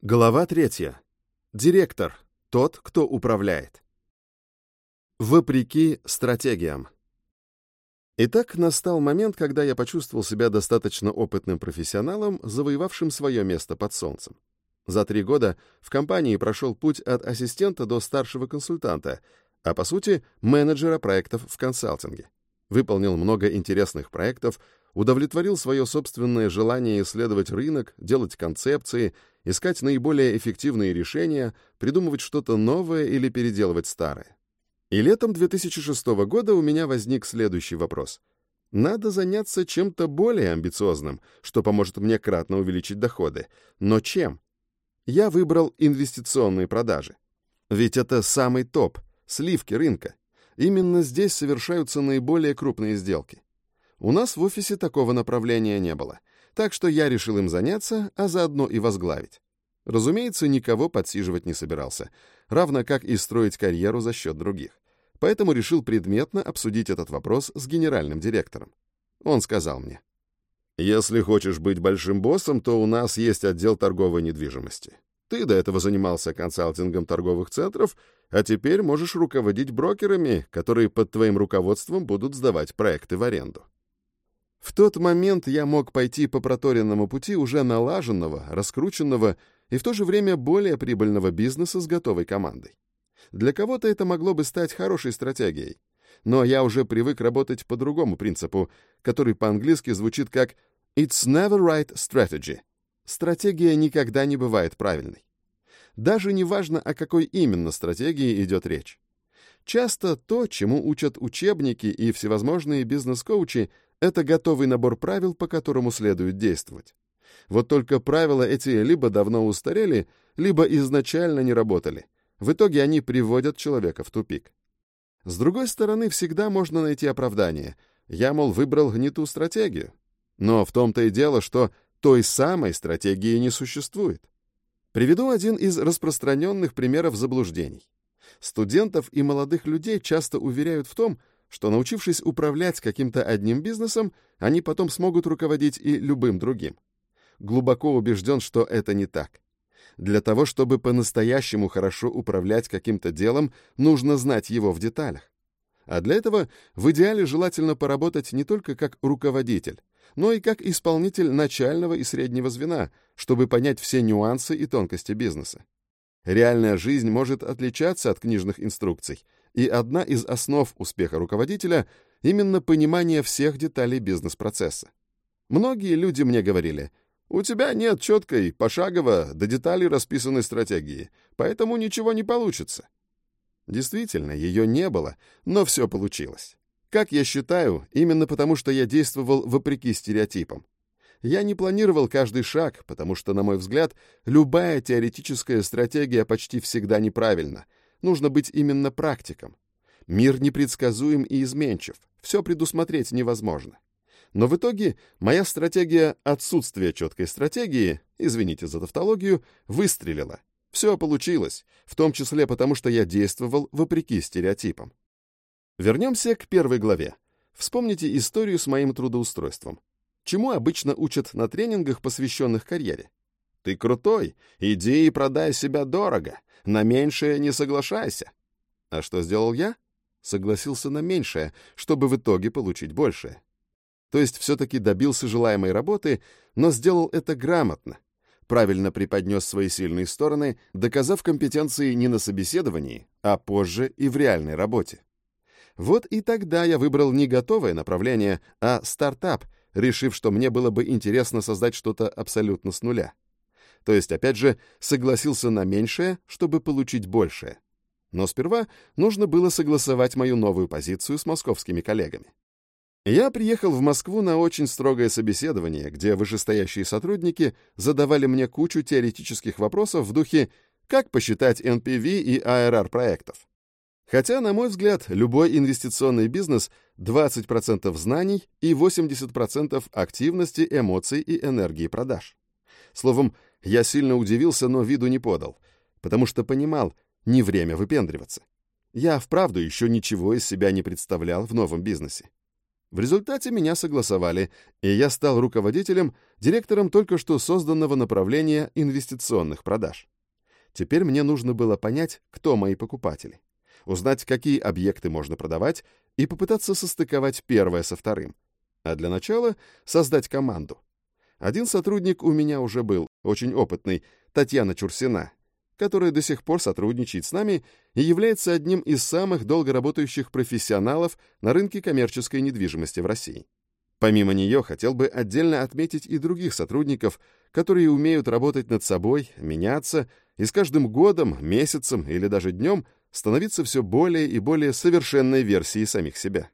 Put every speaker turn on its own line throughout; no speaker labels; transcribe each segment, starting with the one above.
Глава третья. Директор. Тот, кто управляет. Вопреки стратегиям. Итак, настал момент, когда я почувствовал себя достаточно опытным профессионалом, завоевавшим свое место под солнцем. За три года в компании прошел путь от ассистента до старшего консультанта, а по сути менеджера проектов в консалтинге. Выполнил много интересных проектов, удовлетворил свое собственное желание исследовать рынок, делать концепции, искать наиболее эффективные решения, придумывать что-то новое или переделывать старое. И летом 2006 года у меня возник следующий вопрос. Надо заняться чем-то более амбициозным, что поможет мне кратно увеличить доходы. Но чем? Я выбрал инвестиционные продажи. Ведь это самый топ, сливки рынка. Именно здесь совершаются наиболее крупные сделки. У нас в офисе такого направления не было, так что я решил им заняться, а заодно и возглавить. Разумеется, никого подсиживать не собирался, равно как и строить карьеру за счет других. Поэтому решил предметно обсудить этот вопрос с генеральным директором. Он сказал мне, «Если хочешь быть большим боссом, то у нас есть отдел торговой недвижимости. Ты до этого занимался консалтингом торговых центров, а теперь можешь руководить брокерами, которые под твоим руководством будут сдавать проекты в аренду. В тот момент я мог пойти по проторенному пути уже налаженного, раскрученного и в то же время более прибыльного бизнеса с готовой командой. Для кого-то это могло бы стать хорошей стратегией, но я уже привык работать по другому принципу, который по-английски звучит как «It's never right strategy». Стратегия никогда не бывает правильной. Даже не важно, о какой именно стратегии идет речь. Часто то, чему учат учебники и всевозможные бизнес-коучи, это готовый набор правил, по которому следует действовать. Вот только правила эти либо давно устарели, либо изначально не работали. В итоге они приводят человека в тупик. С другой стороны, всегда можно найти оправдание. Я, мол, выбрал не ту стратегию. Но в том-то и дело, что той самой стратегии не существует. Приведу один из распространенных примеров заблуждений. Студентов и молодых людей часто уверяют в том, что, научившись управлять каким-то одним бизнесом, они потом смогут руководить и любым другим. Глубоко убежден, что это не так. Для того, чтобы по-настоящему хорошо управлять каким-то делом, нужно знать его в деталях. А для этого в идеале желательно поработать не только как руководитель, но и как исполнитель начального и среднего звена, чтобы понять все нюансы и тонкости бизнеса. Реальная жизнь может отличаться от книжных инструкций – и одна из основ успеха руководителя — именно понимание всех деталей бизнес-процесса. Многие люди мне говорили, «У тебя нет четкой, пошагово, до деталей расписанной стратегии, поэтому ничего не получится». Действительно, ее не было, но все получилось. Как я считаю, именно потому что я действовал вопреки стереотипам. Я не планировал каждый шаг, потому что, на мой взгляд, любая теоретическая стратегия почти всегда неправильна — Нужно быть именно практиком. Мир непредсказуем и изменчив, все предусмотреть невозможно. Но в итоге моя стратегия отсутствия четкой стратегии, извините за тавтологию, выстрелила. Все получилось, в том числе потому, что я действовал вопреки стереотипам. Вернемся к первой главе. Вспомните историю с моим трудоустройством. Чему обычно учат на тренингах, посвященных карьере? Ты крутой, иди и продай себя дорого. На меньшее не соглашайся. А что сделал я? Согласился на меньшее, чтобы в итоге получить большее. То есть все-таки добился желаемой работы, но сделал это грамотно. Правильно преподнес свои сильные стороны, доказав компетенции не на собеседовании, а позже и в реальной работе. Вот и тогда я выбрал не готовое направление, а стартап, решив, что мне было бы интересно создать что-то абсолютно с нуля. То есть, опять же, согласился на меньшее, чтобы получить большее. Но сперва нужно было согласовать мою новую позицию с московскими коллегами. Я приехал в Москву на очень строгое собеседование, где вышестоящие сотрудники задавали мне кучу теоретических вопросов в духе «Как посчитать NPV и ARR проектов?». Хотя, на мой взгляд, любой инвестиционный бизнес 20% знаний и 80% активности, эмоций и энергии продаж. Словом, я сильно удивился, но виду не подал, потому что понимал, не время выпендриваться. Я вправду еще ничего из себя не представлял в новом бизнесе. В результате меня согласовали, и я стал руководителем, директором только что созданного направления инвестиционных продаж. Теперь мне нужно было понять, кто мои покупатели, узнать, какие объекты можно продавать, и попытаться состыковать первое со вторым. А для начала создать команду. Один сотрудник у меня уже был, очень опытный, Татьяна Чурсина, которая до сих пор сотрудничает с нами и является одним из самых долго работающих профессионалов на рынке коммерческой недвижимости в России. Помимо нее, хотел бы отдельно отметить и других сотрудников, которые умеют работать над собой, меняться и с каждым годом, месяцем или даже днем становиться все более и более совершенной версией самих себя.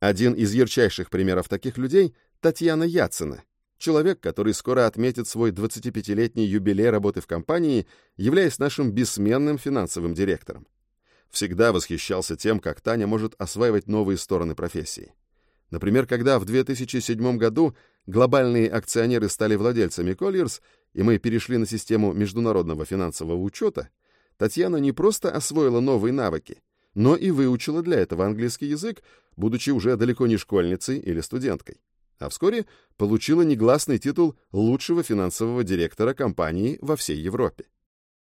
Один из ярчайших примеров таких людей — Татьяна Яцина, Человек, который скоро отметит свой 25-летний юбилей работы в компании, являясь нашим бессменным финансовым директором. Всегда восхищался тем, как Таня может осваивать новые стороны профессии. Например, когда в 2007 году глобальные акционеры стали владельцами Colliers, и мы перешли на систему международного финансового учета, Татьяна не просто освоила новые навыки, но и выучила для этого английский язык, будучи уже далеко не школьницей или студенткой а вскоре получила негласный титул лучшего финансового директора компании во всей Европе.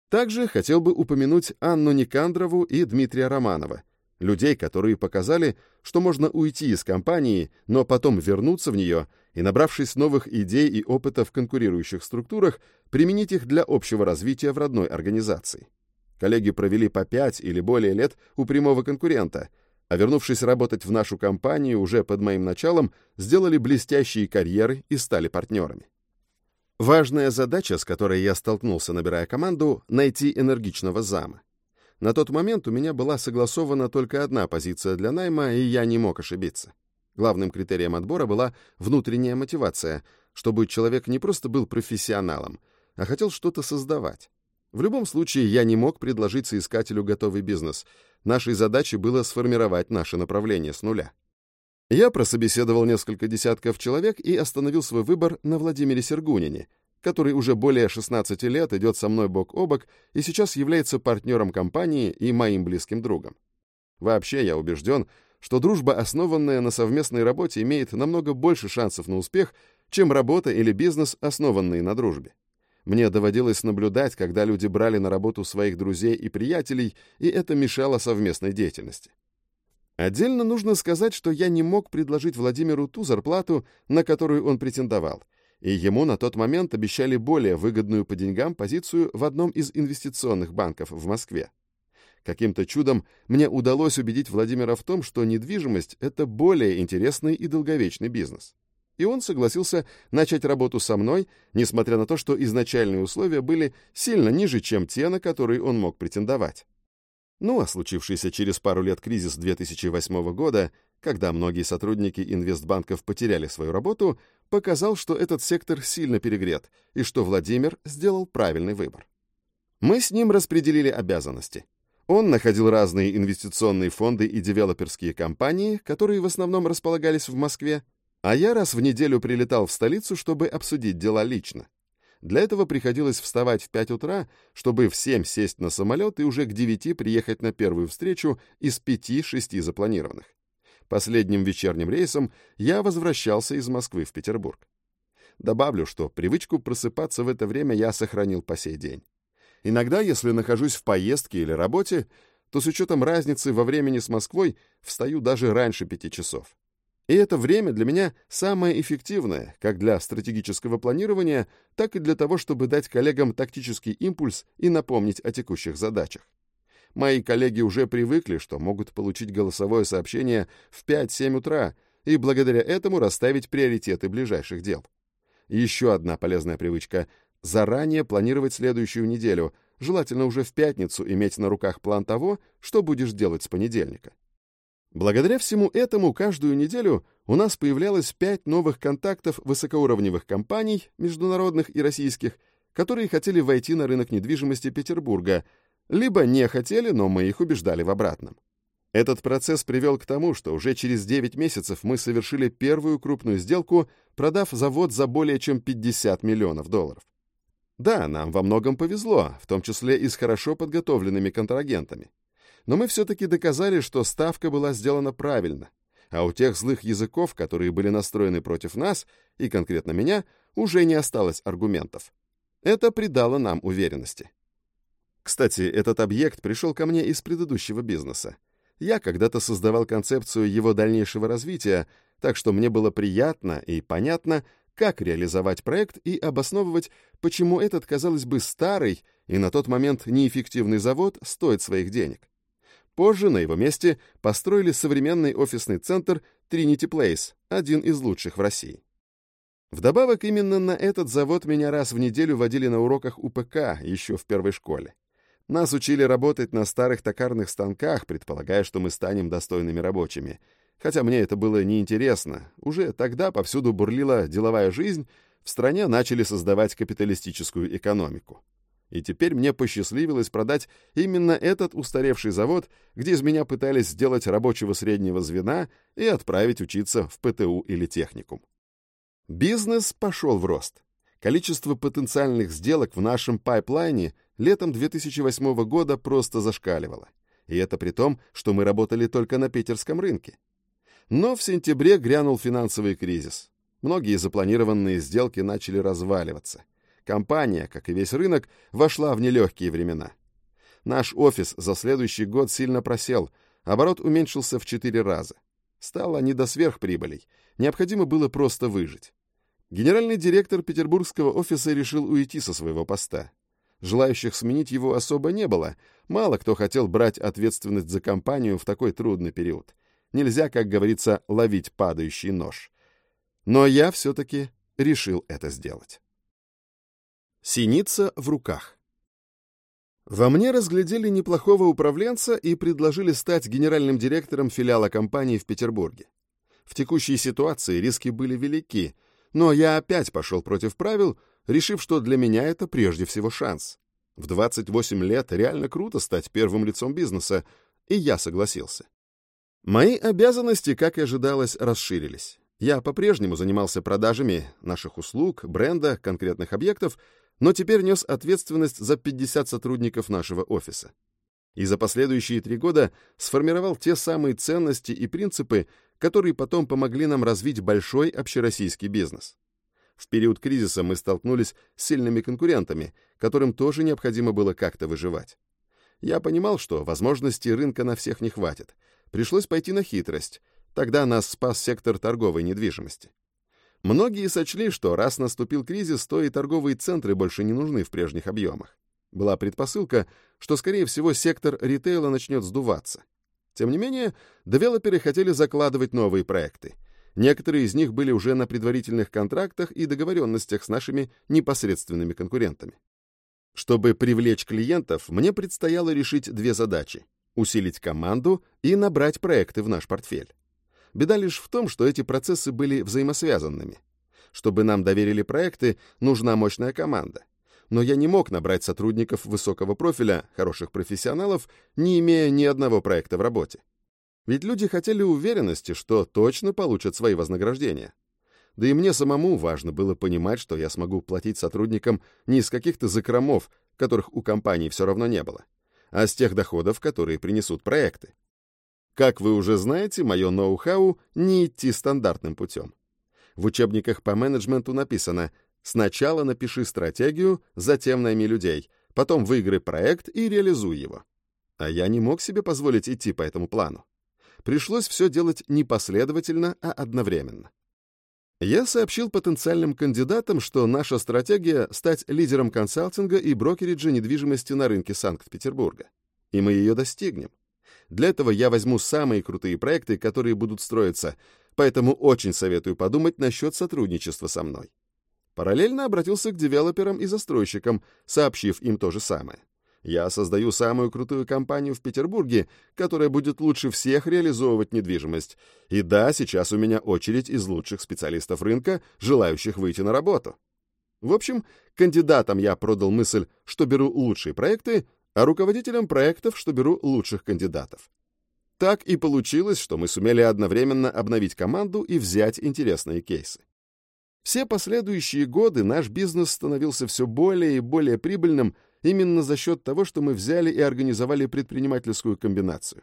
Также хотел бы упомянуть Анну Никандрову и Дмитрия Романова, людей, которые показали, что можно уйти из компании, но потом вернуться в нее и, набравшись новых идей и опыта в конкурирующих структурах, применить их для общего развития в родной организации. Коллеги провели по пять или более лет у прямого конкурента – а вернувшись работать в нашу компанию уже под моим началом, сделали блестящие карьеры и стали партнерами. Важная задача, с которой я столкнулся, набирая команду, найти энергичного зама. На тот момент у меня была согласована только одна позиция для найма, и я не мог ошибиться. Главным критерием отбора была внутренняя мотивация, чтобы человек не просто был профессионалом, а хотел что-то создавать. В любом случае, я не мог предложить соискателю готовый бизнес — Нашей задачей было сформировать наше направление с нуля. Я прособеседовал несколько десятков человек и остановил свой выбор на Владимире Сергунине, который уже более 16 лет идет со мной бок о бок и сейчас является партнером компании и моим близким другом. Вообще, я убежден, что дружба, основанная на совместной работе, имеет намного больше шансов на успех, чем работа или бизнес, основанные на дружбе. Мне доводилось наблюдать, когда люди брали на работу своих друзей и приятелей, и это мешало совместной деятельности. Отдельно нужно сказать, что я не мог предложить Владимиру ту зарплату, на которую он претендовал, и ему на тот момент обещали более выгодную по деньгам позицию в одном из инвестиционных банков в Москве. Каким-то чудом мне удалось убедить Владимира в том, что недвижимость — это более интересный и долговечный бизнес и он согласился начать работу со мной, несмотря на то, что изначальные условия были сильно ниже, чем те, на которые он мог претендовать. Ну а случившийся через пару лет кризис 2008 года, когда многие сотрудники инвестбанков потеряли свою работу, показал, что этот сектор сильно перегрет и что Владимир сделал правильный выбор. Мы с ним распределили обязанности. Он находил разные инвестиционные фонды и девелоперские компании, которые в основном располагались в Москве, а я раз в неделю прилетал в столицу, чтобы обсудить дела лично. Для этого приходилось вставать в 5 утра, чтобы в 7 сесть на самолет и уже к 9 приехать на первую встречу из 5-6 запланированных. Последним вечерним рейсом я возвращался из Москвы в Петербург. Добавлю, что привычку просыпаться в это время я сохранил по сей день. Иногда, если нахожусь в поездке или работе, то с учетом разницы во времени с Москвой встаю даже раньше пяти часов. И это время для меня самое эффективное, как для стратегического планирования, так и для того, чтобы дать коллегам тактический импульс и напомнить о текущих задачах. Мои коллеги уже привыкли, что могут получить голосовое сообщение в 5-7 утра и благодаря этому расставить приоритеты ближайших дел. Еще одна полезная привычка — заранее планировать следующую неделю, желательно уже в пятницу иметь на руках план того, что будешь делать с понедельника. Благодаря всему этому каждую неделю у нас появлялось пять новых контактов высокоуровневых компаний, международных и российских, которые хотели войти на рынок недвижимости Петербурга, либо не хотели, но мы их убеждали в обратном. Этот процесс привел к тому, что уже через 9 месяцев мы совершили первую крупную сделку, продав завод за более чем 50 миллионов долларов. Да, нам во многом повезло, в том числе и с хорошо подготовленными контрагентами но мы все-таки доказали, что ставка была сделана правильно, а у тех злых языков, которые были настроены против нас, и конкретно меня, уже не осталось аргументов. Это придало нам уверенности. Кстати, этот объект пришел ко мне из предыдущего бизнеса. Я когда-то создавал концепцию его дальнейшего развития, так что мне было приятно и понятно, как реализовать проект и обосновывать, почему этот, казалось бы, старый и на тот момент неэффективный завод стоит своих денег. Позже на его месте построили современный офисный центр Trinity Place, один из лучших в России. Вдобавок, именно на этот завод меня раз в неделю водили на уроках УПК еще в первой школе. Нас учили работать на старых токарных станках, предполагая, что мы станем достойными рабочими. Хотя мне это было неинтересно. Уже тогда повсюду бурлила деловая жизнь, в стране начали создавать капиталистическую экономику. И теперь мне посчастливилось продать именно этот устаревший завод, где из меня пытались сделать рабочего среднего звена и отправить учиться в ПТУ или техникум. Бизнес пошел в рост. Количество потенциальных сделок в нашем пайплайне летом 2008 года просто зашкаливало. И это при том, что мы работали только на питерском рынке. Но в сентябре грянул финансовый кризис. Многие запланированные сделки начали разваливаться. Компания, как и весь рынок, вошла в нелегкие времена. Наш офис за следующий год сильно просел, оборот уменьшился в четыре раза. Стало не до сверхприбылей, необходимо было просто выжить. Генеральный директор петербургского офиса решил уйти со своего поста. Желающих сменить его особо не было, мало кто хотел брать ответственность за компанию в такой трудный период. Нельзя, как говорится, ловить падающий нож. Но я все-таки решил это сделать. Синица в руках. Во мне разглядели неплохого управленца и предложили стать генеральным директором филиала компании в Петербурге. В текущей ситуации риски были велики, но я опять пошел против правил, решив, что для меня это прежде всего шанс. В 28 лет реально круто стать первым лицом бизнеса, и я согласился. Мои обязанности, как и ожидалось, расширились. Я по-прежнему занимался продажами наших услуг, бренда, конкретных объектов, но теперь нес ответственность за 50 сотрудников нашего офиса. И за последующие три года сформировал те самые ценности и принципы, которые потом помогли нам развить большой общероссийский бизнес. В период кризиса мы столкнулись с сильными конкурентами, которым тоже необходимо было как-то выживать. Я понимал, что возможностей рынка на всех не хватит. Пришлось пойти на хитрость. Тогда нас спас сектор торговой недвижимости. Многие сочли, что раз наступил кризис, то и торговые центры больше не нужны в прежних объемах. Была предпосылка, что, скорее всего, сектор ритейла начнет сдуваться. Тем не менее, девелоперы хотели закладывать новые проекты. Некоторые из них были уже на предварительных контрактах и договоренностях с нашими непосредственными конкурентами. Чтобы привлечь клиентов, мне предстояло решить две задачи — усилить команду и набрать проекты в наш портфель. Беда лишь в том, что эти процессы были взаимосвязанными. Чтобы нам доверили проекты, нужна мощная команда. Но я не мог набрать сотрудников высокого профиля, хороших профессионалов, не имея ни одного проекта в работе. Ведь люди хотели уверенности, что точно получат свои вознаграждения. Да и мне самому важно было понимать, что я смогу платить сотрудникам не из каких-то закромов, которых у компании все равно не было, а с тех доходов, которые принесут проекты. Как вы уже знаете, мое ноу-хау — не идти стандартным путем. В учебниках по менеджменту написано «Сначала напиши стратегию, затем найми людей, потом выиграй проект и реализуй его». А я не мог себе позволить идти по этому плану. Пришлось все делать не последовательно, а одновременно. Я сообщил потенциальным кандидатам, что наша стратегия — стать лидером консалтинга и брокериджа недвижимости на рынке Санкт-Петербурга. И мы ее достигнем. Для этого я возьму самые крутые проекты, которые будут строиться, поэтому очень советую подумать насчет сотрудничества со мной. Параллельно обратился к девелоперам и застройщикам, сообщив им то же самое. Я создаю самую крутую компанию в Петербурге, которая будет лучше всех реализовывать недвижимость. И да, сейчас у меня очередь из лучших специалистов рынка, желающих выйти на работу. В общем, кандидатам я продал мысль, что беру лучшие проекты, а руководителям проектов, что беру лучших кандидатов. Так и получилось, что мы сумели одновременно обновить команду и взять интересные кейсы. Все последующие годы наш бизнес становился все более и более прибыльным именно за счет того, что мы взяли и организовали предпринимательскую комбинацию.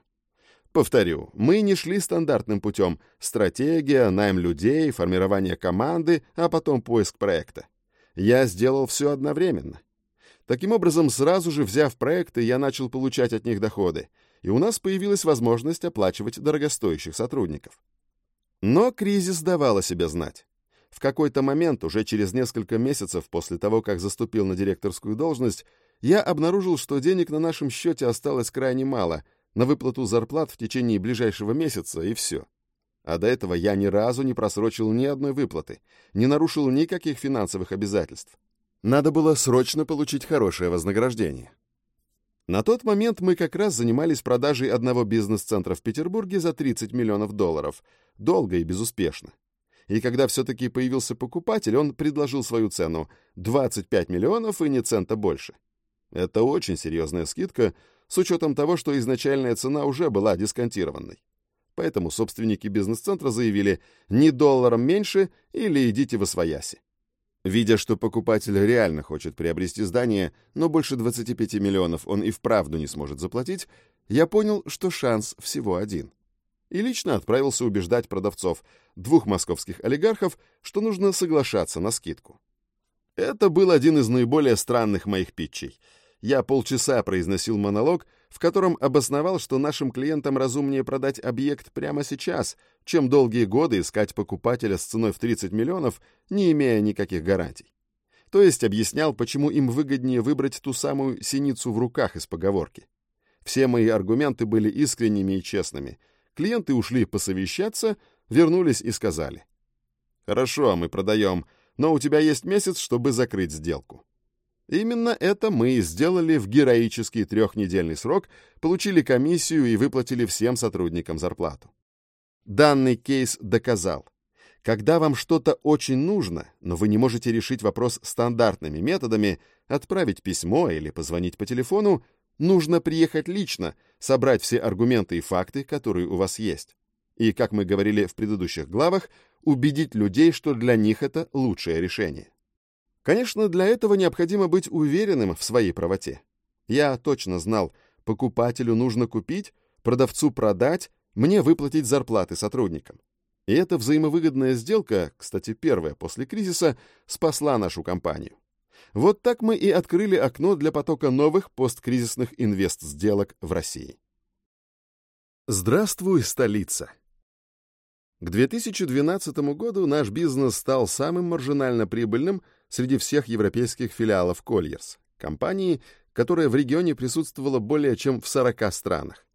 Повторю, мы не шли стандартным путем. Стратегия, найм людей, формирование команды, а потом поиск проекта. Я сделал все одновременно. Таким образом, сразу же взяв проекты, я начал получать от них доходы, и у нас появилась возможность оплачивать дорогостоящих сотрудников. Но кризис давал о себе знать. В какой-то момент, уже через несколько месяцев после того, как заступил на директорскую должность, я обнаружил, что денег на нашем счете осталось крайне мало — на выплату зарплат в течение ближайшего месяца, и все. А до этого я ни разу не просрочил ни одной выплаты, не нарушил никаких финансовых обязательств. Надо было срочно получить хорошее вознаграждение. На тот момент мы как раз занимались продажей одного бизнес-центра в Петербурге за 30 миллионов долларов, долго и безуспешно. И когда все-таки появился покупатель, он предложил свою цену — 25 миллионов и ни цента больше. Это очень серьезная скидка, с учетом того, что изначальная цена уже была дисконтированной. Поэтому собственники бизнес-центра заявили «ни долларом меньше» или «идите в освояси». Видя, что покупатель реально хочет приобрести здание, но больше 25 миллионов он и вправду не сможет заплатить, я понял, что шанс всего один. И лично отправился убеждать продавцов, двух московских олигархов, что нужно соглашаться на скидку. Это был один из наиболее странных моих питчей — я полчаса произносил монолог, в котором обосновал, что нашим клиентам разумнее продать объект прямо сейчас, чем долгие годы искать покупателя с ценой в 30 миллионов, не имея никаких гарантий. То есть объяснял, почему им выгоднее выбрать ту самую синицу в руках из поговорки. Все мои аргументы были искренними и честными. Клиенты ушли посовещаться, вернулись и сказали. «Хорошо, мы продаем, но у тебя есть месяц, чтобы закрыть сделку». Именно это мы и сделали в героический трехнедельный срок, получили комиссию и выплатили всем сотрудникам зарплату. Данный кейс доказал, когда вам что-то очень нужно, но вы не можете решить вопрос стандартными методами, отправить письмо или позвонить по телефону, нужно приехать лично, собрать все аргументы и факты, которые у вас есть. И, как мы говорили в предыдущих главах, убедить людей, что для них это лучшее решение. Конечно, для этого необходимо быть уверенным в своей правоте. Я точно знал, покупателю нужно купить, продавцу продать, мне выплатить зарплаты сотрудникам. И эта взаимовыгодная сделка, кстати, первая после кризиса, спасла нашу компанию. Вот так мы и открыли окно для потока новых посткризисных инвест-сделок в России. Здравствуй, столица! К 2012 году наш бизнес стал самым маржинально прибыльным среди всех европейских филиалов Colliers, компании, которая в регионе присутствовала более чем в 40 странах.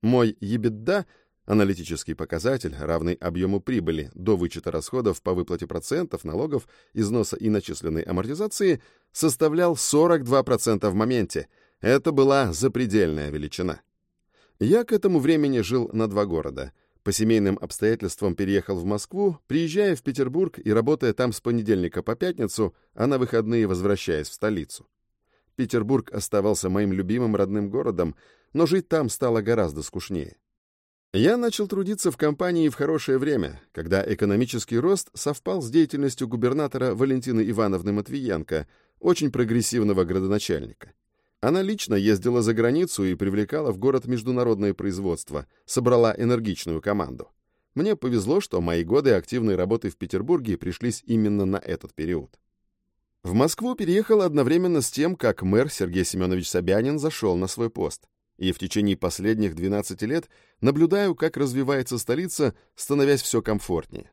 Мой EBITDA, аналитический показатель, равный объему прибыли до вычета расходов по выплате процентов, налогов, износа и начисленной амортизации, составлял 42% в моменте. Это была запредельная величина. Я к этому времени жил на два города — по семейным обстоятельствам переехал в Москву, приезжая в Петербург и работая там с понедельника по пятницу, а на выходные возвращаясь в столицу. Петербург оставался моим любимым родным городом, но жить там стало гораздо скучнее. Я начал трудиться в компании в хорошее время, когда экономический рост совпал с деятельностью губернатора Валентины Ивановны Матвиенко, очень прогрессивного градоначальника. Она лично ездила за границу и привлекала в город международное производство, собрала энергичную команду. Мне повезло, что мои годы активной работы в Петербурге пришлись именно на этот период. В Москву переехал одновременно с тем, как мэр Сергей Семенович Собянин зашел на свой пост. И в течение последних 12 лет наблюдаю, как развивается столица, становясь все комфортнее.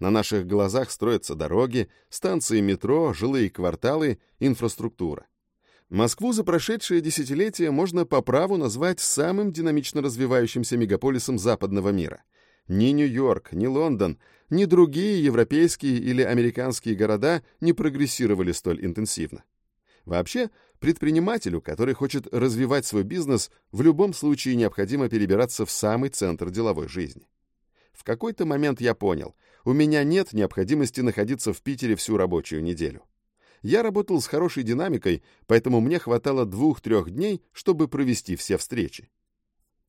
На наших глазах строятся дороги, станции метро, жилые кварталы, инфраструктура. Москву за прошедшие десятилетия можно по праву назвать самым динамично развивающимся мегаполисом западного мира. Ни Нью-Йорк, ни Лондон, ни другие европейские или американские города не прогрессировали столь интенсивно. Вообще, предпринимателю, который хочет развивать свой бизнес, в любом случае необходимо перебираться в самый центр деловой жизни. В какой-то момент я понял, у меня нет необходимости находиться в Питере всю рабочую неделю. Я работал с хорошей динамикой, поэтому мне хватало двух-трех дней, чтобы провести все встречи.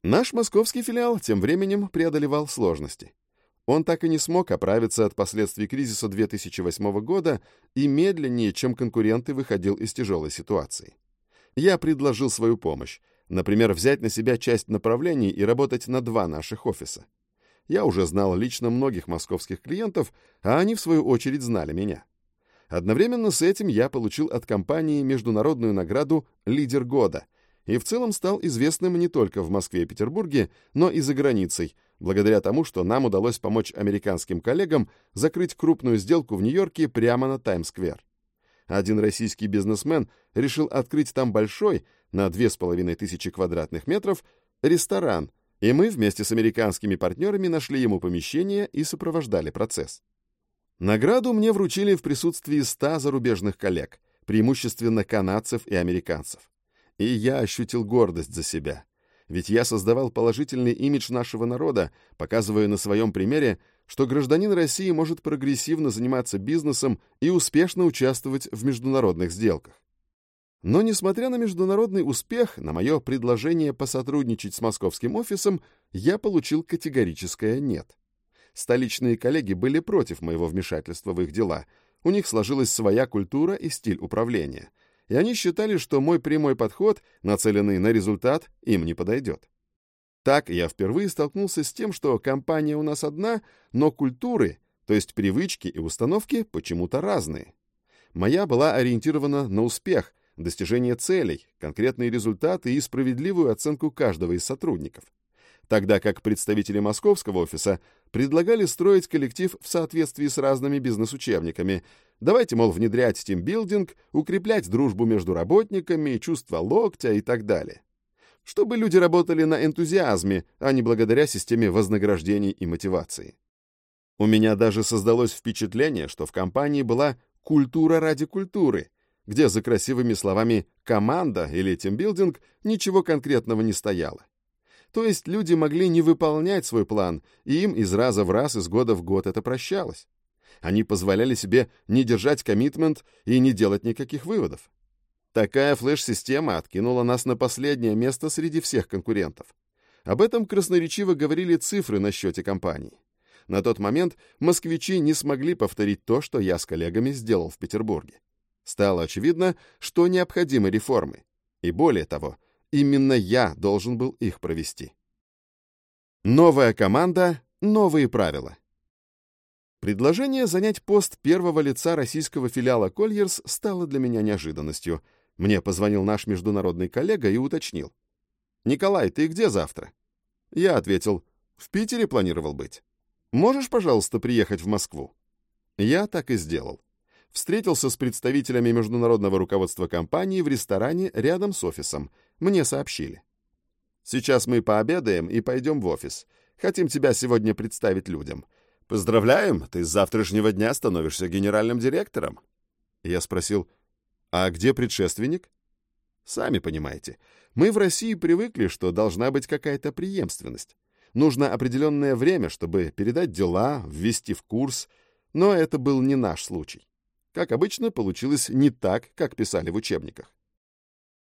Наш московский филиал тем временем преодолевал сложности. Он так и не смог оправиться от последствий кризиса 2008 года и медленнее, чем конкуренты, выходил из тяжелой ситуации. Я предложил свою помощь, Например, взять на себя часть направлений и работать на два наших офиса. Я уже знал лично многих московских клиентов, а они, в свою очередь, знали меня. Одновременно с этим я получил от компании международную награду «Лидер года» и в целом стал известным не только в Москве и Петербурге, но и за границей, благодаря тому, что нам удалось помочь американским коллегам закрыть крупную сделку в Нью-Йорке прямо на Таймс-сквер. Один российский бизнесмен решил открыть там большой, на 2500 квадратных метров, ресторан, и мы вместе с американскими партнерами нашли ему помещение и сопровождали процесс. Награду мне вручили в присутствии 100 зарубежных коллег, преимущественно канадцев и американцев. И я ощутил гордость за себя. Ведь я создавал положительный имидж нашего народа, показывая на своем примере, что гражданин России может прогрессивно заниматься бизнесом и успешно участвовать в международных сделках. Но, несмотря на международный успех, на мое предложение посотрудничать с московским офисом, я получил категорическое «нет». Столичные коллеги были против моего вмешательства в их дела. У них сложилась своя культура и стиль управления — и они считали, что мой прямой подход, нацеленный на результат, им не подойдет. Так я впервые столкнулся с тем, что компания у нас одна, но культуры, то есть привычки и установки, почему-то разные. Моя была ориентирована на успех, достижение целей, конкретные результаты и справедливую оценку каждого из сотрудников тогда как представители московского офиса предлагали строить коллектив в соответствии с разными бизнес-учебниками. Давайте, мол, внедрять тимбилдинг, укреплять дружбу между работниками, чувство локтя и так далее. Чтобы люди работали на энтузиазме, а не благодаря системе вознаграждений и мотивации. У меня даже создалось впечатление, что в компании была культура ради культуры, где за красивыми словами «команда» или «тимбилдинг» ничего конкретного не стояло. То есть люди могли не выполнять свой план, и им из раза в раз, из года в год это прощалось. Они позволяли себе не держать коммитмент и не делать никаких выводов. Такая флеш-система откинула нас на последнее место среди всех конкурентов. Об этом красноречиво говорили цифры на счете компании. На тот момент москвичи не смогли повторить то, что я с коллегами сделал в Петербурге. Стало очевидно, что необходимы реформы. И более того, Именно я должен был их провести. Новая команда, новые правила. Предложение занять пост первого лица российского филиала Кольерс стало для меня неожиданностью. Мне позвонил наш международный коллега и уточнил. «Николай, ты где завтра?» Я ответил, «В Питере планировал быть. Можешь, пожалуйста, приехать в Москву?» Я так и сделал. Встретился с представителями международного руководства компании в ресторане рядом с офисом — мне сообщили. Сейчас мы пообедаем и пойдем в офис. Хотим тебя сегодня представить людям. Поздравляем, ты с завтрашнего дня становишься генеральным директором. Я спросил, а где предшественник? Сами понимаете, мы в России привыкли, что должна быть какая-то преемственность. Нужно определенное время, чтобы передать дела, ввести в курс, но это был не наш случай. Как обычно, получилось не так, как писали в учебниках.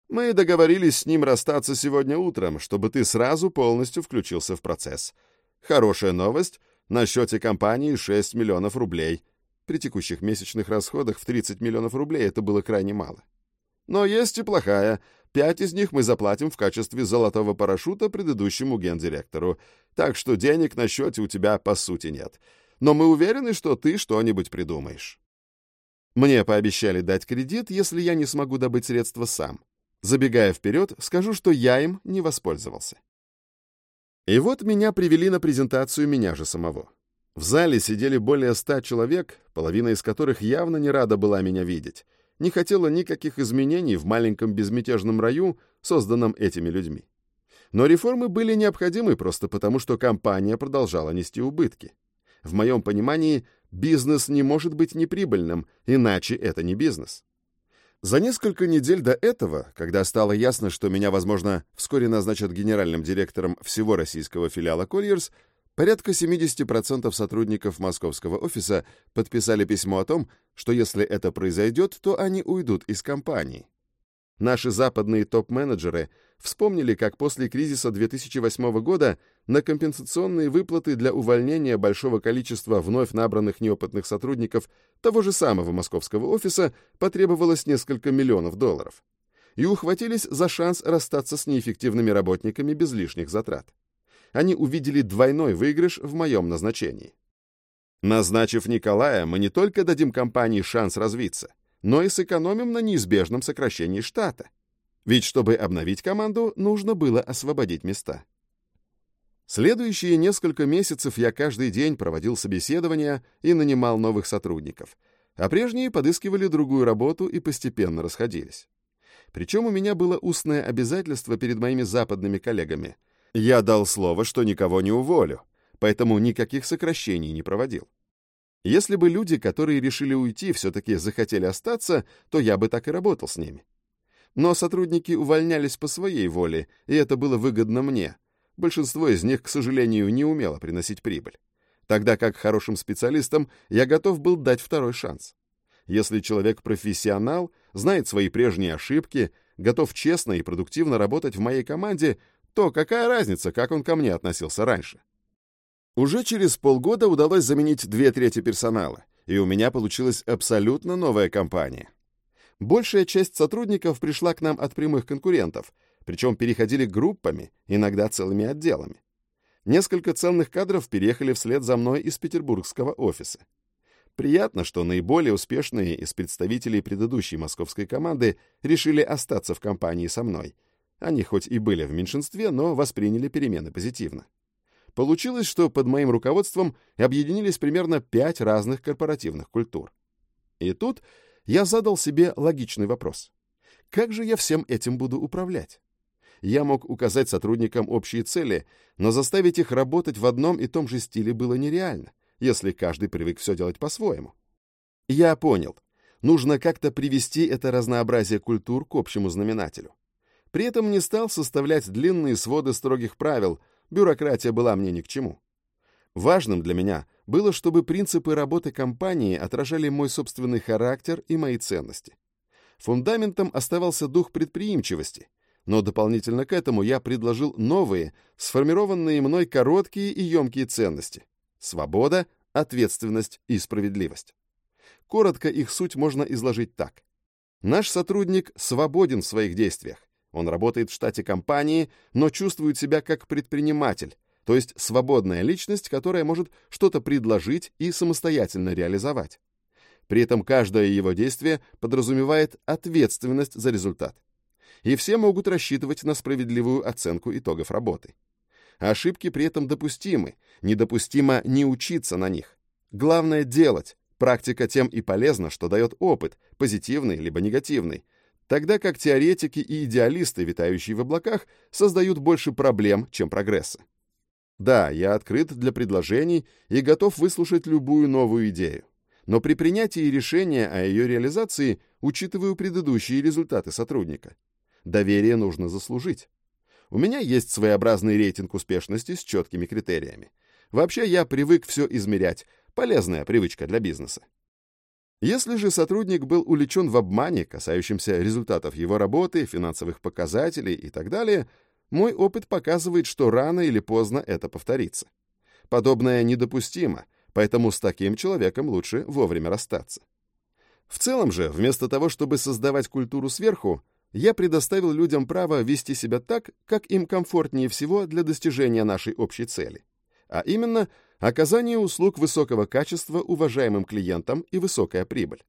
Мы договорились с ним расстаться сегодня утром, чтобы ты сразу полностью включился в процесс. Хорошая новость. На счете компании 6 миллионов рублей. При текущих месячных расходах в 30 миллионов рублей это было крайне мало. Но есть и плохая. Пять из них мы заплатим в качестве золотого парашюта предыдущему гендиректору. Так что денег на счете у тебя по сути нет. Но мы уверены, что ты что-нибудь придумаешь. Мне пообещали дать кредит, если я не смогу добыть средства сам. Забегая вперед, скажу, что я им не воспользовался. И вот меня привели на презентацию меня же самого. В зале сидели более ста человек, половина из которых явно не рада была меня видеть, не хотела никаких изменений в маленьком безмятежном раю, созданном этими людьми. Но реформы были необходимы просто потому, что компания продолжала нести убытки. В моем понимании, бизнес не может быть неприбыльным, иначе это не бизнес. За несколько недель до этого, когда стало ясно, что меня, возможно, вскоре назначат генеральным директором всего российского филиала «Кольерс», порядка 70% сотрудников московского офиса подписали письмо о том, что если это произойдет, то они уйдут из компании. Наши западные топ-менеджеры вспомнили, как после кризиса 2008 года на компенсационные выплаты для увольнения большого количества вновь набранных неопытных сотрудников того же самого московского офиса потребовалось несколько миллионов долларов. и ухватились за шанс расстаться с неэффективными работниками без лишних затрат. Они увидели двойной выигрыш в моем назначении. Назначив Николая, мы не только дадим компании шанс развиться, но и сэкономим на неизбежном сокращении штата. Ведь чтобы обновить команду, нужно было освободить места. Следующие несколько месяцев я каждый день проводил собеседования и нанимал новых сотрудников, а прежние подыскивали другую работу и постепенно расходились. Причем у меня было устное обязательство перед моими западными коллегами. Я дал слово, что никого не уволю, поэтому никаких сокращений не проводил. Если бы люди, которые решили уйти, все-таки захотели остаться, то я бы так и работал с ними. Но сотрудники увольнялись по своей воле, и это было выгодно мне. Большинство из них, к сожалению, не умело приносить прибыль. Тогда как хорошим специалистам я готов был дать второй шанс. Если человек профессионал, знает свои прежние ошибки, готов честно и продуктивно работать в моей команде, то какая разница, как он ко мне относился раньше? Уже через полгода удалось заменить две трети персонала, и у меня получилась абсолютно новая компания. Большая часть сотрудников пришла к нам от прямых конкурентов, причем переходили группами, иногда целыми отделами. Несколько ценных кадров переехали вслед за мной из петербургского офиса. Приятно, что наиболее успешные из представителей предыдущей московской команды решили остаться в компании со мной. Они хоть и были в меньшинстве, но восприняли перемены позитивно. Получилось, что под моим руководством объединились примерно пять разных корпоративных культур. И тут я задал себе логичный вопрос. Как же я всем этим буду управлять? Я мог указать сотрудникам общие цели, но заставить их работать в одном и том же стиле было нереально, если каждый привык все делать по-своему. Я понял, нужно как-то привести это разнообразие культур к общему знаменателю. При этом не стал составлять длинные своды строгих правил, бюрократия была мне ни к чему. Важным для меня было, чтобы принципы работы компании отражали мой собственный характер и мои ценности. Фундаментом оставался дух предприимчивости, но дополнительно к этому я предложил новые, сформированные мной короткие и емкие ценности – свобода, ответственность и справедливость. Коротко их суть можно изложить так. Наш сотрудник свободен в своих действиях. Он работает в штате компании, но чувствует себя как предприниматель, то есть свободная личность, которая может что-то предложить и самостоятельно реализовать. При этом каждое его действие подразумевает ответственность за результат. И все могут рассчитывать на справедливую оценку итогов работы. Ошибки при этом допустимы, недопустимо не учиться на них. Главное делать. Практика тем и полезна, что дает опыт, позитивный либо негативный, тогда как теоретики и идеалисты, витающие в облаках, создают больше проблем, чем прогресса. Да, я открыт для предложений и готов выслушать любую новую идею. Но при принятии решения о ее реализации учитываю предыдущие результаты сотрудника. Доверие нужно заслужить. У меня есть своеобразный рейтинг успешности с четкими критериями. Вообще я привык все измерять, полезная привычка для бизнеса. Если же сотрудник был увлечен в обмане, касающемся результатов его работы, финансовых показателей и так далее, мой опыт показывает, что рано или поздно это повторится. Подобное недопустимо, поэтому с таким человеком лучше вовремя расстаться. В целом же, вместо того, чтобы создавать культуру сверху, я предоставил людям право вести себя так, как им комфортнее всего для достижения нашей общей цели. А именно, оказание услуг высокого качества уважаемым клиентам и высокая прибыль.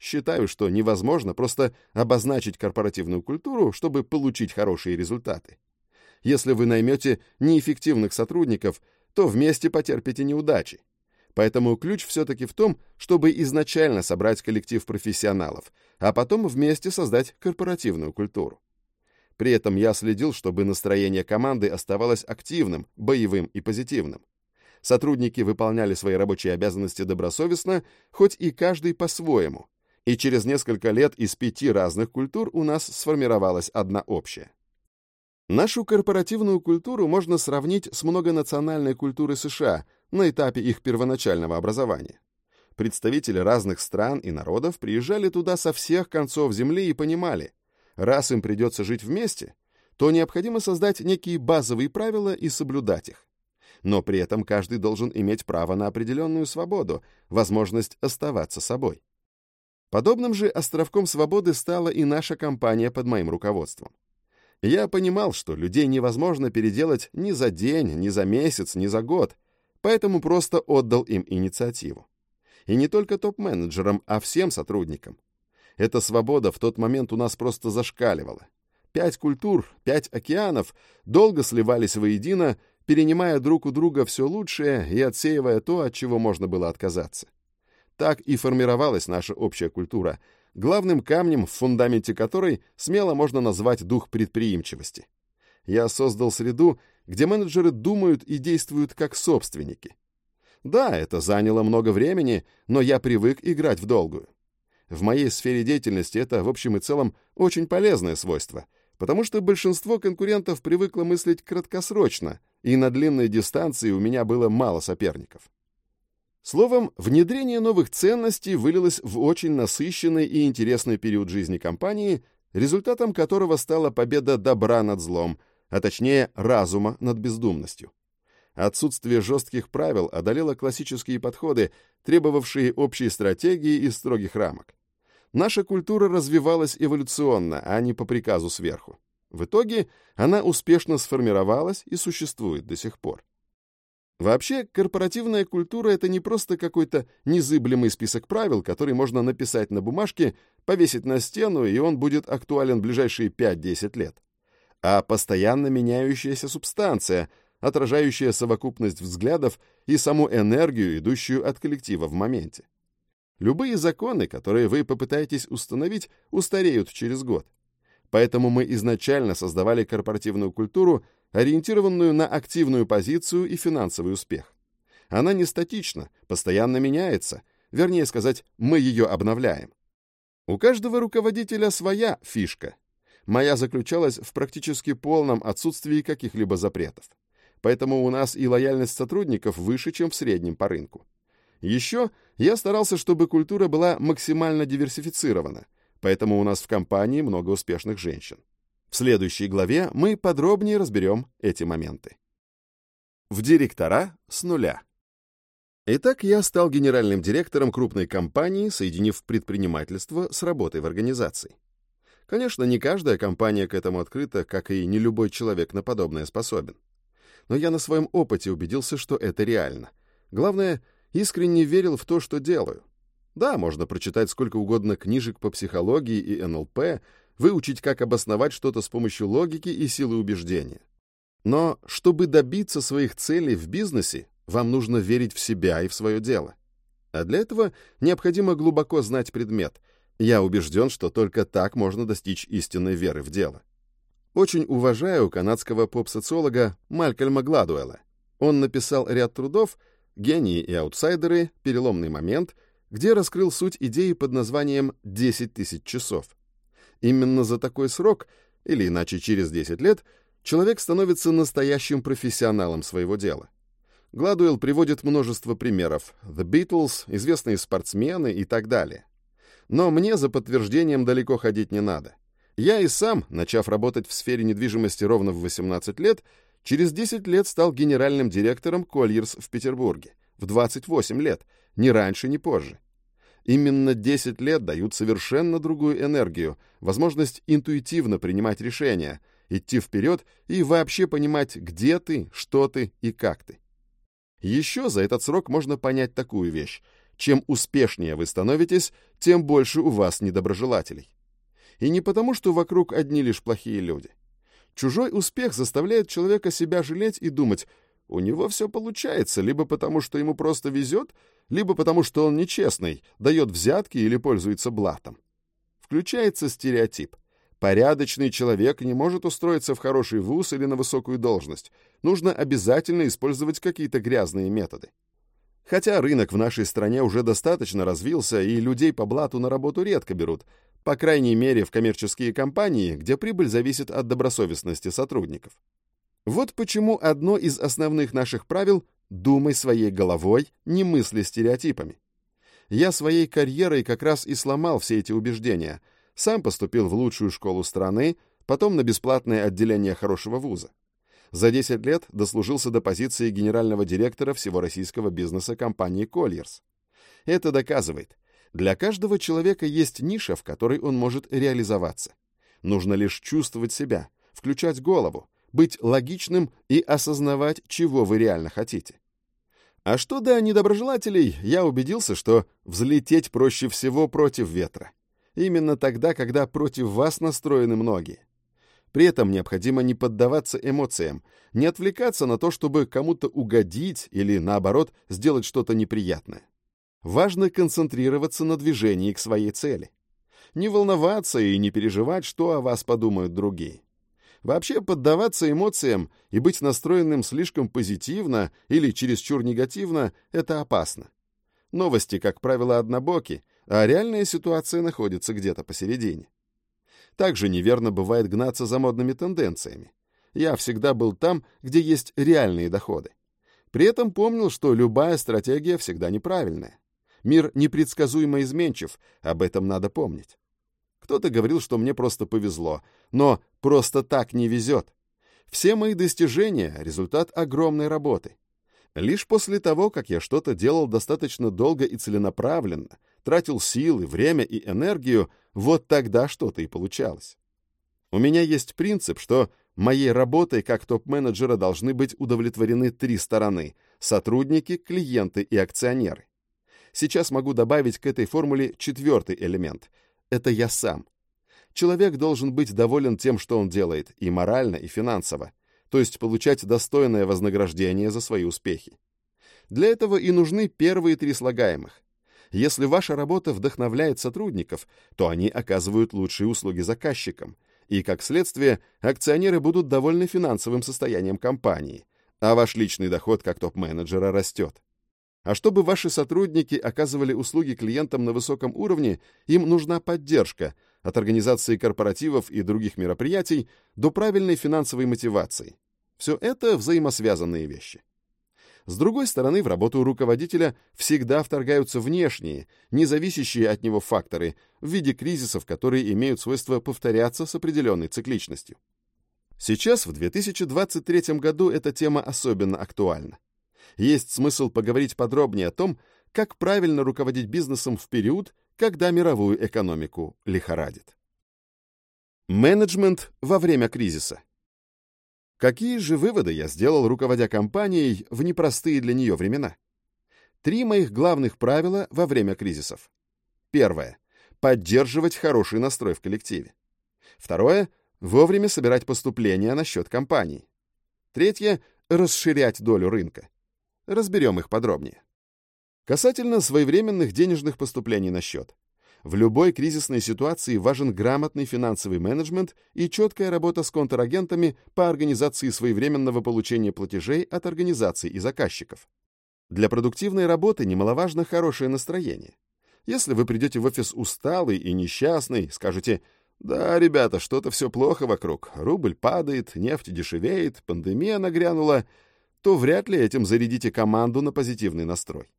Считаю, что невозможно просто обозначить корпоративную культуру, чтобы получить хорошие результаты. Если вы наймете неэффективных сотрудников, то вместе потерпите неудачи. Поэтому ключ все-таки в том, чтобы изначально собрать коллектив профессионалов, а потом вместе создать корпоративную культуру. При этом я следил, чтобы настроение команды оставалось активным, боевым и позитивным. Сотрудники выполняли свои рабочие обязанности добросовестно, хоть и каждый по-своему, и через несколько лет из пяти разных культур у нас сформировалась одна общая. Нашу корпоративную культуру можно сравнить с многонациональной культурой США на этапе их первоначального образования. Представители разных стран и народов приезжали туда со всех концов Земли и понимали, раз им придется жить вместе, то необходимо создать некие базовые правила и соблюдать их. Но при этом каждый должен иметь право на определенную свободу, возможность оставаться собой. Подобным же островком свободы стала и наша компания под моим руководством. Я понимал, что людей невозможно переделать ни за день, ни за месяц, ни за год, поэтому просто отдал им инициативу. И не только топ-менеджерам, а всем сотрудникам. Эта свобода в тот момент у нас просто зашкаливала. Пять культур, пять океанов долго сливались воедино, перенимая друг у друга все лучшее и отсеивая то, от чего можно было отказаться. Так и формировалась наша общая культура — главным камнем, в фундаменте которой смело можно назвать дух предприимчивости. Я создал среду, где менеджеры думают и действуют как собственники. Да, это заняло много времени, но я привык играть в долгую. В моей сфере деятельности это, в общем и целом, очень полезное свойство, потому что большинство конкурентов привыкло мыслить краткосрочно, и на длинной дистанции у меня было мало соперников. Словом, внедрение новых ценностей вылилось в очень насыщенный и интересный период жизни компании, результатом которого стала победа добра над злом, а точнее разума над бездумностью. Отсутствие жестких правил одолело классические подходы, требовавшие общей стратегии и строгих рамок. Наша культура развивалась эволюционно, а не по приказу сверху. В итоге она успешно сформировалась и существует до сих пор. Вообще, корпоративная культура — это не просто какой-то незыблемый список правил, который можно написать на бумажке, повесить на стену, и он будет актуален ближайшие 5-10 лет. А постоянно меняющаяся субстанция, отражающая совокупность взглядов и саму энергию, идущую от коллектива в моменте. Любые законы, которые вы попытаетесь установить, устареют через год. Поэтому мы изначально создавали корпоративную культуру, ориентированную на активную позицию и финансовый успех. Она не статична, постоянно меняется, вернее сказать, мы ее обновляем. У каждого руководителя своя фишка. Моя заключалась в практически полном отсутствии каких-либо запретов. Поэтому у нас и лояльность сотрудников выше, чем в среднем по рынку. Еще я старался, чтобы культура была максимально диверсифицирована, поэтому у нас в компании много успешных женщин. В следующей главе мы подробнее разберем эти моменты. В директора с нуля. Итак, я стал генеральным директором крупной компании, соединив предпринимательство с работой в организации. Конечно, не каждая компания к этому открыта, как и не любой человек на подобное способен. Но я на своем опыте убедился, что это реально. Главное, искренне верил в то, что делаю. Да, можно прочитать сколько угодно книжек по психологии и НЛП, выучить, как обосновать что-то с помощью логики и силы убеждения. Но чтобы добиться своих целей в бизнесе, вам нужно верить в себя и в свое дело. А для этого необходимо глубоко знать предмет. Я убежден, что только так можно достичь истинной веры в дело. Очень уважаю канадского поп-социолога Малькольма Гладуэлла. Он написал ряд трудов «Гении и аутсайдеры. Переломный момент», где раскрыл суть идеи под названием «10 тысяч часов». Именно за такой срок, или иначе через 10 лет, человек становится настоящим профессионалом своего дела. Гладуэлл приводит множество примеров. The Beatles, известные спортсмены и так далее. Но мне за подтверждением далеко ходить не надо. Я и сам, начав работать в сфере недвижимости ровно в 18 лет, через 10 лет стал генеральным директором Colliers в Петербурге. В 28 лет, ни раньше, ни позже. Именно 10 лет дают совершенно другую энергию, возможность интуитивно принимать решения, идти вперед и вообще понимать, где ты, что ты и как ты. Еще за этот срок можно понять такую вещь. Чем успешнее вы становитесь, тем больше у вас недоброжелателей. И не потому, что вокруг одни лишь плохие люди. Чужой успех заставляет человека себя жалеть и думать, у него все получается, либо потому, что ему просто везет, либо потому, что он нечестный, дает взятки или пользуется блатом. Включается стереотип. Порядочный человек не может устроиться в хороший вуз или на высокую должность. Нужно обязательно использовать какие-то грязные методы. Хотя рынок в нашей стране уже достаточно развился, и людей по блату на работу редко берут, по крайней мере в коммерческие компании, где прибыль зависит от добросовестности сотрудников. Вот почему одно из основных наших правил Думай своей головой, не мысли стереотипами. Я своей карьерой как раз и сломал все эти убеждения. Сам поступил в лучшую школу страны, потом на бесплатное отделение хорошего вуза. За 10 лет дослужился до позиции генерального директора всего российского бизнеса компании «Кольерс». Это доказывает. Для каждого человека есть ниша, в которой он может реализоваться. Нужно лишь чувствовать себя, включать голову, быть логичным и осознавать, чего вы реально хотите. А что до недоброжелателей, я убедился, что взлететь проще всего против ветра. Именно тогда, когда против вас настроены многие. При этом необходимо не поддаваться эмоциям, не отвлекаться на то, чтобы кому-то угодить или, наоборот, сделать что-то неприятное. Важно концентрироваться на движении к своей цели. Не волноваться и не переживать, что о вас подумают другие. Вообще поддаваться эмоциям и быть настроенным слишком позитивно или чересчур негативно – это опасно. Новости, как правило, однобоки, а реальная ситуация находится где-то посередине. Также неверно бывает гнаться за модными тенденциями. Я всегда был там, где есть реальные доходы. При этом помнил, что любая стратегия всегда неправильная. Мир непредсказуемо изменчив, об этом надо помнить. Кто-то говорил, что мне просто повезло, но просто так не везет. Все мои достижения — результат огромной работы. Лишь после того, как я что-то делал достаточно долго и целенаправленно, тратил силы, время и энергию, вот тогда что-то и получалось. У меня есть принцип, что моей работой как топ-менеджера должны быть удовлетворены три стороны — сотрудники, клиенты и акционеры. Сейчас могу добавить к этой формуле четвертый элемент это я сам. Человек должен быть доволен тем, что он делает, и морально, и финансово, то есть получать достойное вознаграждение за свои успехи. Для этого и нужны первые три слагаемых. Если ваша работа вдохновляет сотрудников, то они оказывают лучшие услуги заказчикам, и, как следствие, акционеры будут довольны финансовым состоянием компании, а ваш личный доход как топ-менеджера растет. А чтобы ваши сотрудники оказывали услуги клиентам на высоком уровне, им нужна поддержка от организации корпоративов и других мероприятий до правильной финансовой мотивации. Все это взаимосвязанные вещи. С другой стороны, в работу руководителя всегда вторгаются внешние, независящие от него факторы в виде кризисов, которые имеют свойство повторяться с определенной цикличностью. Сейчас, в 2023 году, эта тема особенно актуальна есть смысл поговорить подробнее о том, как правильно руководить бизнесом в период, когда мировую экономику лихорадит. Менеджмент во время кризиса. Какие же выводы я сделал, руководя компанией в непростые для нее времена? Три моих главных правила во время кризисов. Первое. Поддерживать хороший настрой в коллективе. Второе. Вовремя собирать поступления на счет компании. Третье. Расширять долю рынка. Разберем их подробнее. Касательно своевременных денежных поступлений на счет. В любой кризисной ситуации важен грамотный финансовый менеджмент и четкая работа с контрагентами по организации своевременного получения платежей от организаций и заказчиков. Для продуктивной работы немаловажно хорошее настроение. Если вы придете в офис усталый и несчастный, скажете «Да, ребята, что-то все плохо вокруг, рубль падает, нефть дешевеет, пандемия нагрянула», то вряд ли этим зарядите команду на позитивный настрой.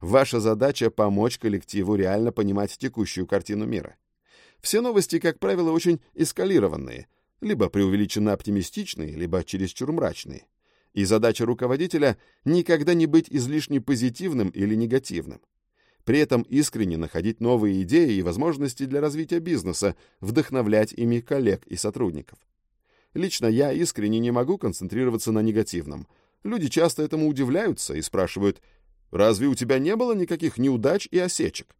Ваша задача — помочь коллективу реально понимать текущую картину мира. Все новости, как правило, очень эскалированные, либо преувеличенно оптимистичные, либо чересчур мрачные. И задача руководителя — никогда не быть излишне позитивным или негативным. При этом искренне находить новые идеи и возможности для развития бизнеса, вдохновлять ими коллег и сотрудников. Лично я искренне не могу концентрироваться на негативном — Люди часто этому удивляются и спрашивают, «Разве у тебя не было никаких неудач и осечек?»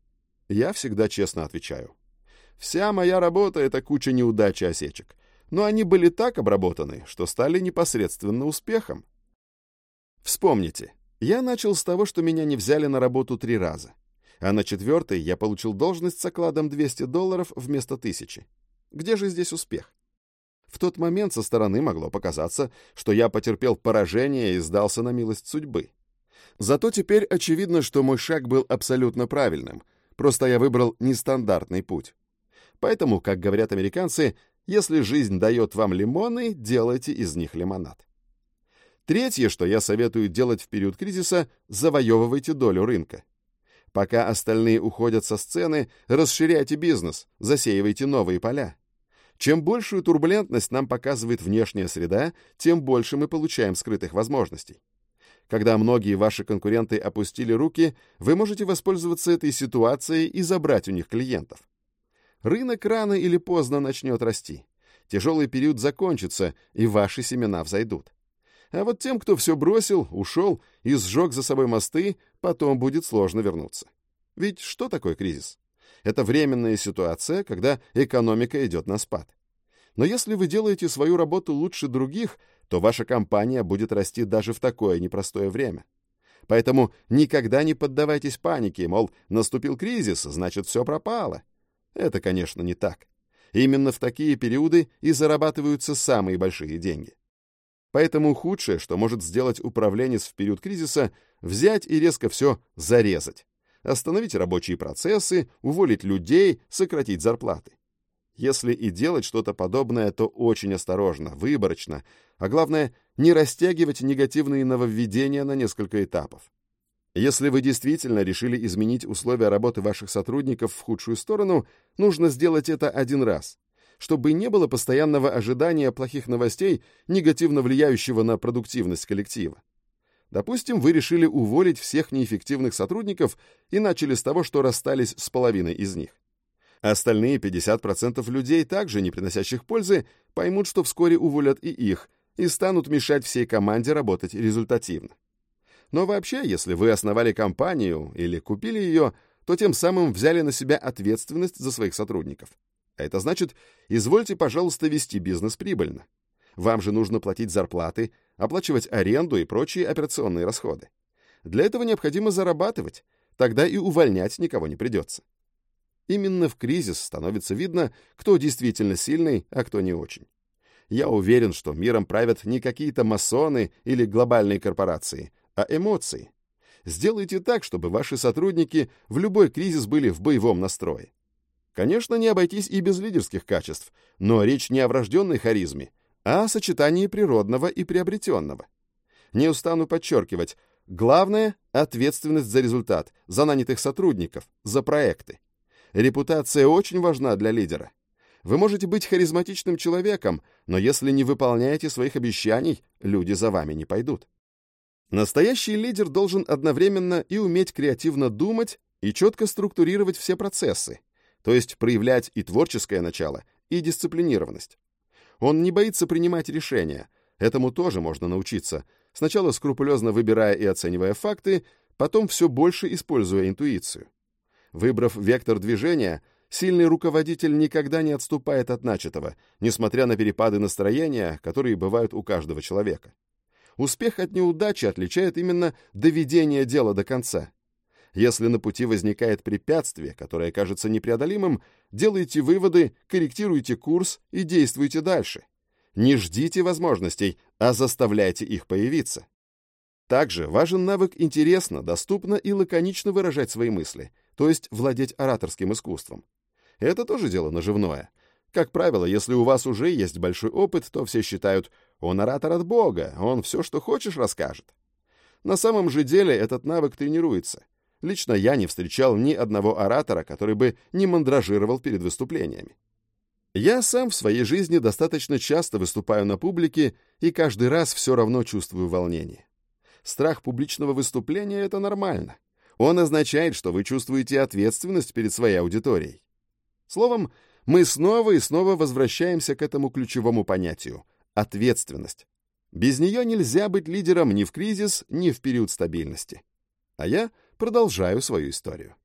Я всегда честно отвечаю. Вся моя работа — это куча неудач и осечек. Но они были так обработаны, что стали непосредственно успехом. Вспомните, я начал с того, что меня не взяли на работу три раза. А на четвертый я получил должность с окладом 200 долларов вместо тысячи. Где же здесь успех? В тот момент со стороны могло показаться, что я потерпел поражение и сдался на милость судьбы. Зато теперь очевидно, что мой шаг был абсолютно правильным, просто я выбрал нестандартный путь. Поэтому, как говорят американцы, если жизнь дает вам лимоны, делайте из них лимонад. Третье, что я советую делать в период кризиса, завоевывайте долю рынка. Пока остальные уходят со сцены, расширяйте бизнес, засеивайте новые поля. Чем большую турбулентность нам показывает внешняя среда, тем больше мы получаем скрытых возможностей. Когда многие ваши конкуренты опустили руки, вы можете воспользоваться этой ситуацией и забрать у них клиентов. Рынок рано или поздно начнет расти. Тяжелый период закончится, и ваши семена взойдут. А вот тем, кто все бросил, ушел и сжег за собой мосты, потом будет сложно вернуться. Ведь что такое кризис? Это временная ситуация, когда экономика идет на спад. Но если вы делаете свою работу лучше других, то ваша компания будет расти даже в такое непростое время. Поэтому никогда не поддавайтесь панике, мол, наступил кризис, значит, все пропало. Это, конечно, не так. Именно в такие периоды и зарабатываются самые большие деньги. Поэтому худшее, что может сделать управленец в период кризиса, взять и резко все зарезать. Остановить рабочие процессы, уволить людей, сократить зарплаты. Если и делать что-то подобное, то очень осторожно, выборочно, а главное, не растягивать негативные нововведения на несколько этапов. Если вы действительно решили изменить условия работы ваших сотрудников в худшую сторону, нужно сделать это один раз, чтобы не было постоянного ожидания плохих новостей, негативно влияющего на продуктивность коллектива. Допустим, вы решили уволить всех неэффективных сотрудников и начали с того, что расстались с половиной из них. Остальные 50% людей, также не приносящих пользы, поймут, что вскоре уволят и их, и станут мешать всей команде работать результативно. Но вообще, если вы основали компанию или купили ее, то тем самым взяли на себя ответственность за своих сотрудников. А это значит, извольте, пожалуйста, вести бизнес прибыльно. Вам же нужно платить зарплаты, оплачивать аренду и прочие операционные расходы. Для этого необходимо зарабатывать, тогда и увольнять никого не придется. Именно в кризис становится видно, кто действительно сильный, а кто не очень. Я уверен, что миром правят не какие-то масоны или глобальные корпорации, а эмоции. Сделайте так, чтобы ваши сотрудники в любой кризис были в боевом настрое. Конечно, не обойтись и без лидерских качеств, но речь не о врожденной харизме, а о сочетании природного и приобретенного. Не устану подчеркивать, главное — ответственность за результат, за нанятых сотрудников, за проекты. Репутация очень важна для лидера. Вы можете быть харизматичным человеком, но если не выполняете своих обещаний, люди за вами не пойдут. Настоящий лидер должен одновременно и уметь креативно думать, и четко структурировать все процессы, то есть проявлять и творческое начало, и дисциплинированность. Он не боится принимать решения, этому тоже можно научиться, сначала скрупулезно выбирая и оценивая факты, потом все больше используя интуицию. Выбрав вектор движения, сильный руководитель никогда не отступает от начатого, несмотря на перепады настроения, которые бывают у каждого человека. Успех от неудачи отличает именно доведение дела до конца. Если на пути возникает препятствие, которое кажется непреодолимым, делайте выводы, корректируйте курс и действуйте дальше. Не ждите возможностей, а заставляйте их появиться. Также важен навык интересно, доступно и лаконично выражать свои мысли, то есть владеть ораторским искусством. Это тоже дело наживное. Как правило, если у вас уже есть большой опыт, то все считают, он оратор от Бога, он все, что хочешь, расскажет. На самом же деле этот навык тренируется. Лично я не встречал ни одного оратора, который бы не мандражировал перед выступлениями. Я сам в своей жизни достаточно часто выступаю на публике и каждый раз все равно чувствую волнение. Страх публичного выступления — это нормально. Он означает, что вы чувствуете ответственность перед своей аудиторией. Словом, мы снова и снова возвращаемся к этому ключевому понятию — ответственность. Без нее нельзя быть лидером ни в кризис, ни в период стабильности. А я продолжаю свою историю.